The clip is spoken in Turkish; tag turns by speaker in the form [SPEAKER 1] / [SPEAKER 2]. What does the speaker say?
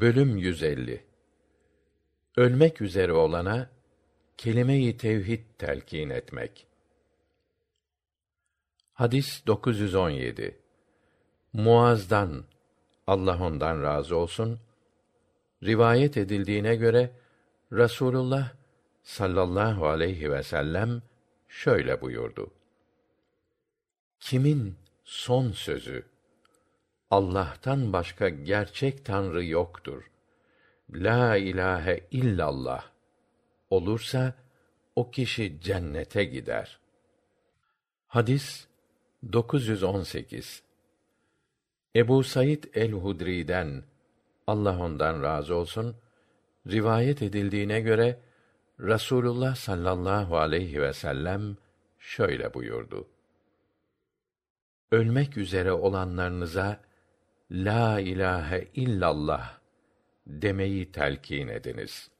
[SPEAKER 1] Bölüm 150 Ölmek üzere olana kelime-i tevhid telkin etmek. Hadis 917. Muaz'dan Allah ondan razı olsun rivayet edildiğine göre Rasulullah sallallahu aleyhi ve sellem şöyle buyurdu. Kimin son sözü Allah'tan başka gerçek tanrı yoktur. La ilahe illallah olursa o kişi cennete gider. Hadis 918 Ebu Said el-Hudri'den Allah ondan razı olsun rivayet edildiğine göre Rasulullah sallallahu aleyhi ve sellem şöyle buyurdu. Ölmek üzere olanlarınıza la ilahe illallah demeyi telkin ediniz.